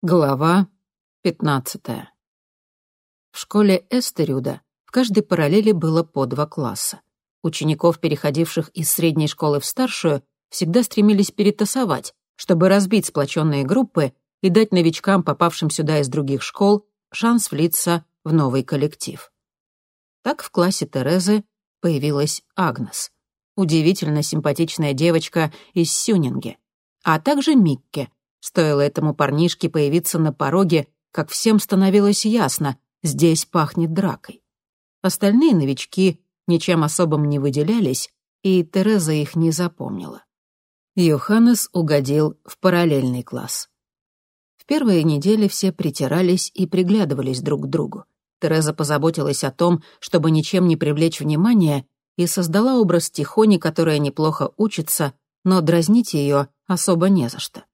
Глава 15. В школе Эстерюда в каждой параллели было по два класса. Учеников, переходивших из средней школы в старшую, всегда стремились перетасовать, чтобы разбить сплоченные группы и дать новичкам, попавшим сюда из других школ, шанс влиться в новый коллектив. Так в классе Терезы появилась Агнес, удивительно симпатичная девочка из Сюнинге, а также Микке — Стоило этому парнишке появиться на пороге, как всем становилось ясно, здесь пахнет дракой. Остальные новички ничем особым не выделялись, и Тереза их не запомнила. Йоханнес угодил в параллельный класс. В первые недели все притирались и приглядывались друг к другу. Тереза позаботилась о том, чтобы ничем не привлечь внимания, и создала образ Тихони, которая неплохо учится, но дразнить ее особо не за что.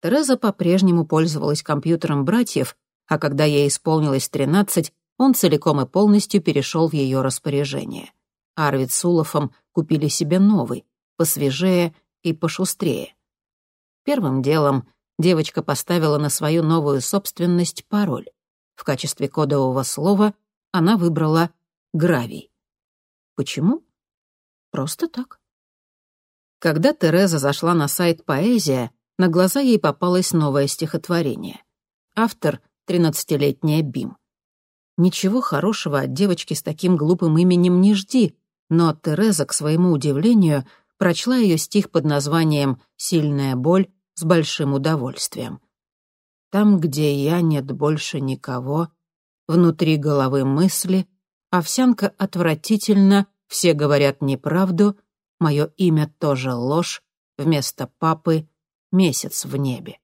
Тереза по-прежнему пользовалась компьютером братьев, а когда ей исполнилось 13, он целиком и полностью перешел в ее распоряжение. Арвид с Улафом купили себе новый, посвежее и пошустрее. Первым делом девочка поставила на свою новую собственность пароль. В качестве кодового слова она выбрала «гравий». Почему? Просто так. Когда Тереза зашла на сайт «Поэзия», на глаза ей попалось новое стихотворение. Автор — тринадцатилетняя Бим. Ничего хорошего от девочки с таким глупым именем не жди, но Тереза, к своему удивлению, прочла ее стих под названием «Сильная боль» с большим удовольствием. «Там, где я, нет больше никого, внутри головы мысли, овсянка отвратительно, все говорят неправду, мое имя тоже ложь, вместо папы месяц в небе.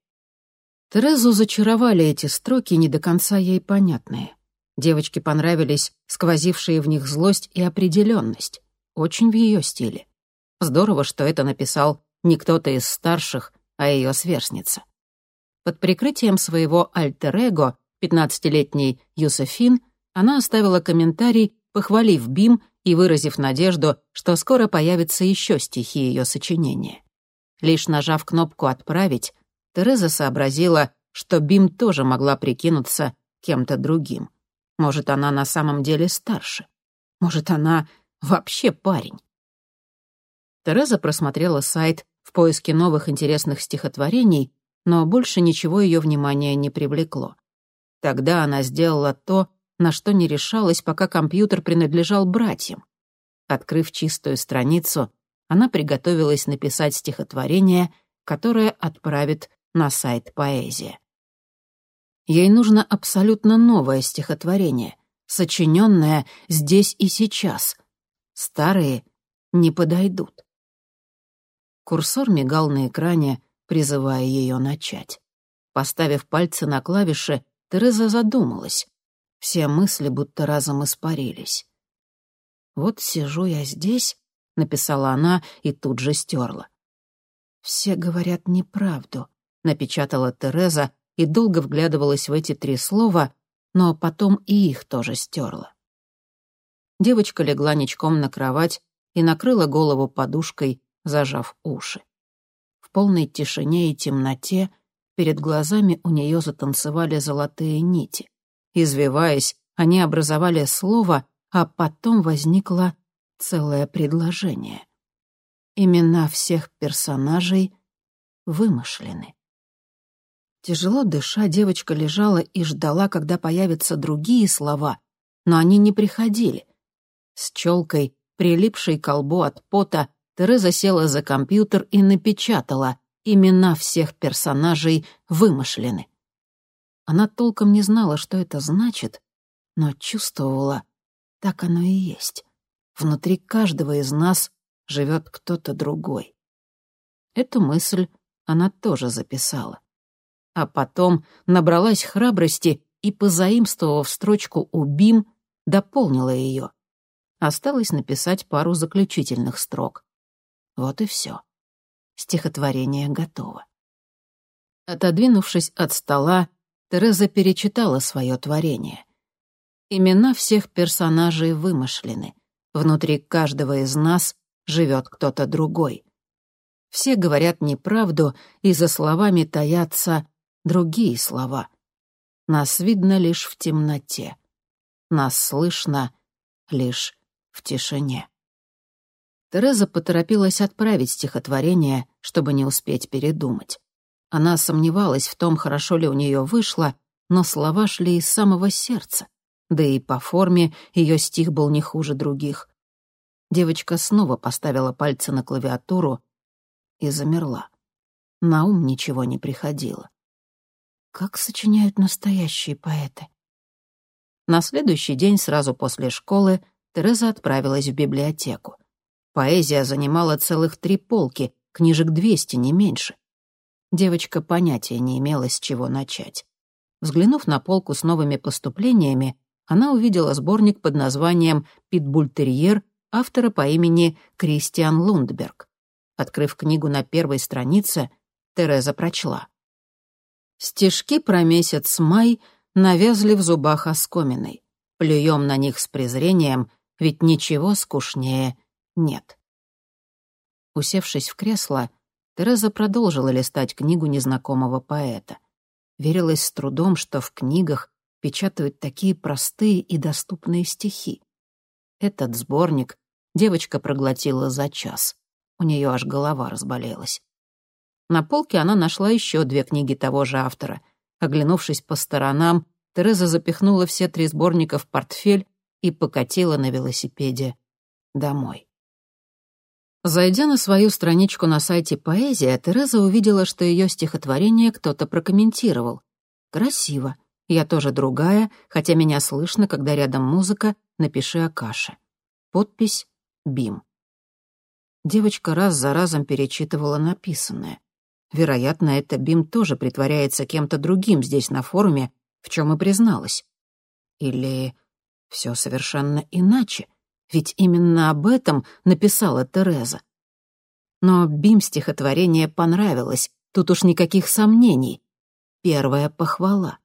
Терезу зачаровали эти строки, не до конца ей понятные. Девочке понравились сквозившие в них злость и определенность. Очень в ее стиле. Здорово, что это написал не кто-то из старших, а ее сверстница. Под прикрытием своего альтер-эго, 15-летней Юсефин, она оставила комментарий, похвалив Бим и выразив надежду, что скоро появятся еще стихи ее сочинения. Лишь нажав кнопку «Отправить», Тереза сообразила, что Бим тоже могла прикинуться кем-то другим. Может, она на самом деле старше. Может, она вообще парень. Тереза просмотрела сайт в поиске новых интересных стихотворений, но больше ничего ее внимания не привлекло. Тогда она сделала то, на что не решалась, пока компьютер принадлежал братьям. Открыв чистую страницу, она приготовилась написать стихотворение, которое отправит на сайт «Поэзия». Ей нужно абсолютно новое стихотворение, сочиненное здесь и сейчас. Старые не подойдут. Курсор мигал на экране, призывая ее начать. Поставив пальцы на клавиши, Тереза задумалась. Все мысли будто разом испарились. Вот сижу я здесь — написала она и тут же стерла. «Все говорят неправду», — напечатала Тереза и долго вглядывалась в эти три слова, но потом и их тоже стерла. Девочка легла ничком на кровать и накрыла голову подушкой, зажав уши. В полной тишине и темноте перед глазами у нее затанцевали золотые нити. Извиваясь, они образовали слово, а потом возникла целое предложение. Имена всех персонажей вымышлены. Тяжело дыша, девочка лежала и ждала, когда появятся другие слова, но они не приходили. С челкой, прилипшей к колбу от пота, Тереза села за компьютер и напечатала «Имена всех персонажей вымышлены». Она толком не знала, что это значит, но чувствовала, так оно и есть. Внутри каждого из нас живет кто-то другой. Эту мысль она тоже записала. А потом набралась храбрости и, позаимствовав строчку «убим», дополнила ее. Осталось написать пару заключительных строк. Вот и все. Стихотворение готово. Отодвинувшись от стола, Тереза перечитала свое творение. Имена всех персонажей вымышлены. Внутри каждого из нас живет кто-то другой. Все говорят неправду, и за словами таятся другие слова. Нас видно лишь в темноте. Нас слышно лишь в тишине. Тереза поторопилась отправить стихотворение, чтобы не успеть передумать. Она сомневалась в том, хорошо ли у нее вышло, но слова шли из самого сердца. Да и по форме ее стих был не хуже других. Девочка снова поставила пальцы на клавиатуру и замерла. На ум ничего не приходило. Как сочиняют настоящие поэты? На следующий день, сразу после школы, Тереза отправилась в библиотеку. Поэзия занимала целых три полки, книжек двести, не меньше. Девочка понятия не имела, с чего начать. Взглянув на полку с новыми поступлениями, она увидела сборник под названием «Питбультерьер» автора по имени Кристиан Лундберг. Открыв книгу на первой странице, Тереза прочла. «Стишки про месяц май навязли в зубах оскоминой. Плюем на них с презрением, ведь ничего скучнее нет. Усевшись в кресло, Тереза продолжила листать книгу незнакомого поэта. Верилась с трудом, что в книгах печатают такие простые и доступные стихи. Этот сборник девочка проглотила за час. У нее аж голова разболелась. На полке она нашла еще две книги того же автора. Оглянувшись по сторонам, Тереза запихнула все три сборника в портфель и покатила на велосипеде домой. Зайдя на свою страничку на сайте «Поэзия», Тереза увидела, что ее стихотворение кто-то прокомментировал. «Красиво. Я тоже другая, хотя меня слышно, когда рядом музыка, напиши о каше». Подпись «Бим». Девочка раз за разом перечитывала написанное. Вероятно, это Бим тоже притворяется кем-то другим здесь на форуме, в чем и призналась. Или все совершенно иначе. Ведь именно об этом написала Тереза. Но Бим стихотворение понравилось, тут уж никаких сомнений. Первая похвала.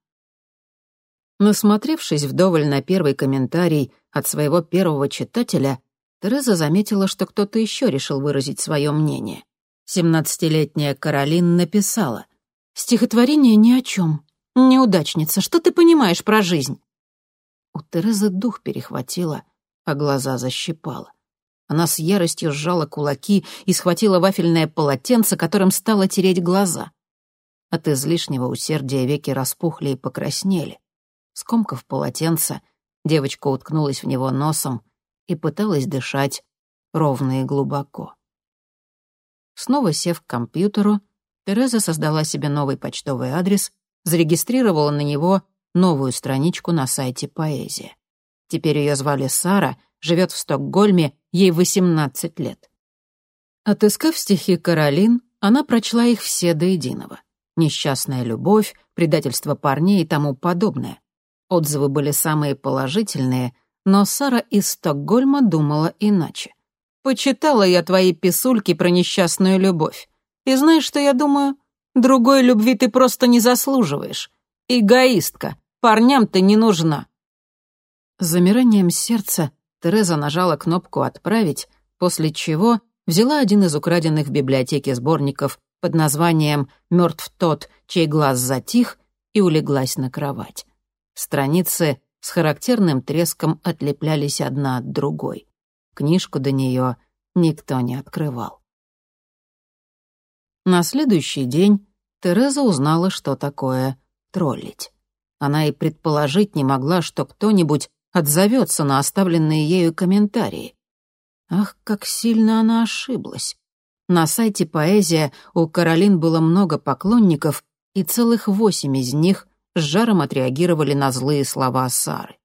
Насмотревшись вдоволь на первый комментарий от своего первого читателя, Тереза заметила, что кто-то еще решил выразить свое мнение. Семнадцатилетняя Каролин написала «Стихотворение ни о чем. Неудачница, что ты понимаешь про жизнь?» У Терезы дух перехватило, а глаза защипало. Она с яростью сжала кулаки и схватила вафельное полотенце, которым стала тереть глаза. От излишнего усердия веки распухли и покраснели. Скомкав полотенце, девочка уткнулась в него носом и пыталась дышать ровно и глубоко. Снова сев к компьютеру, Тереза создала себе новый почтовый адрес, зарегистрировала на него новую страничку на сайте «Поэзия». Теперь ее звали Сара, живет в Стокгольме, ей 18 лет. Отыскав стихи Каролин, она прочла их все до единого. Несчастная любовь, предательство парней и тому подобное. Отзывы были самые положительные, но Сара из Стокгольма думала иначе. «Почитала я твои писульки про несчастную любовь. И знаешь, что я думаю? Другой любви ты просто не заслуживаешь. Эгоистка, парням ты не нужна. Замиранием сердца Тереза нажала кнопку «Отправить», после чего взяла один из украденных в библиотеке сборников под названием «Мертв тот, чей глаз затих» и улеглась на кровать. Страницы с характерным треском отлеплялись одна от другой. Книжку до нее никто не открывал. На следующий день Тереза узнала, что такое троллить. Она и предположить не могла, что кто-нибудь отзовется на оставленные ею комментарии. Ах, как сильно она ошиблась. На сайте «Поэзия» у Каролин было много поклонников, и целых восемь из них с жаром отреагировали на злые слова Сары.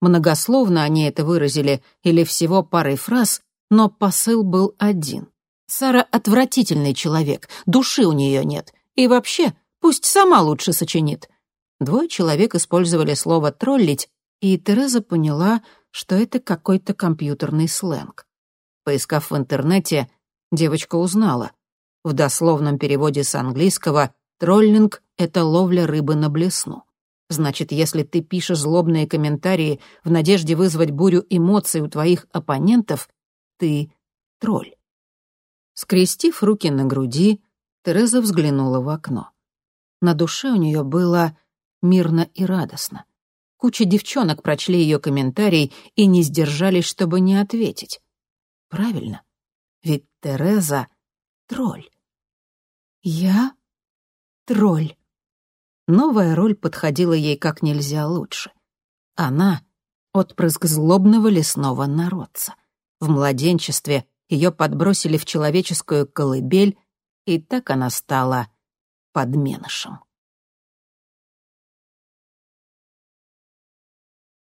Многословно они это выразили или всего парой фраз, но посыл был один. Сара отвратительный человек, души у нее нет. И вообще, пусть сама лучше сочинит. Двое человек использовали слово «троллить», и Тереза поняла, что это какой-то компьютерный сленг. Поискав в интернете, девочка узнала. В дословном переводе с английского «троллинг» — это ловля рыбы на блесну. Значит, если ты пишешь злобные комментарии в надежде вызвать бурю эмоций у твоих оппонентов, ты — тролль. Скрестив руки на груди, Тереза взглянула в окно. На душе у нее было мирно и радостно. Куча девчонок прочли ее комментарий и не сдержались, чтобы не ответить. Правильно, ведь Тереза — тролль. Я — тролль. Новая роль подходила ей как нельзя лучше. Она — отпрыск злобного лесного народца. В младенчестве ее подбросили в человеческую колыбель, и так она стала подменышем.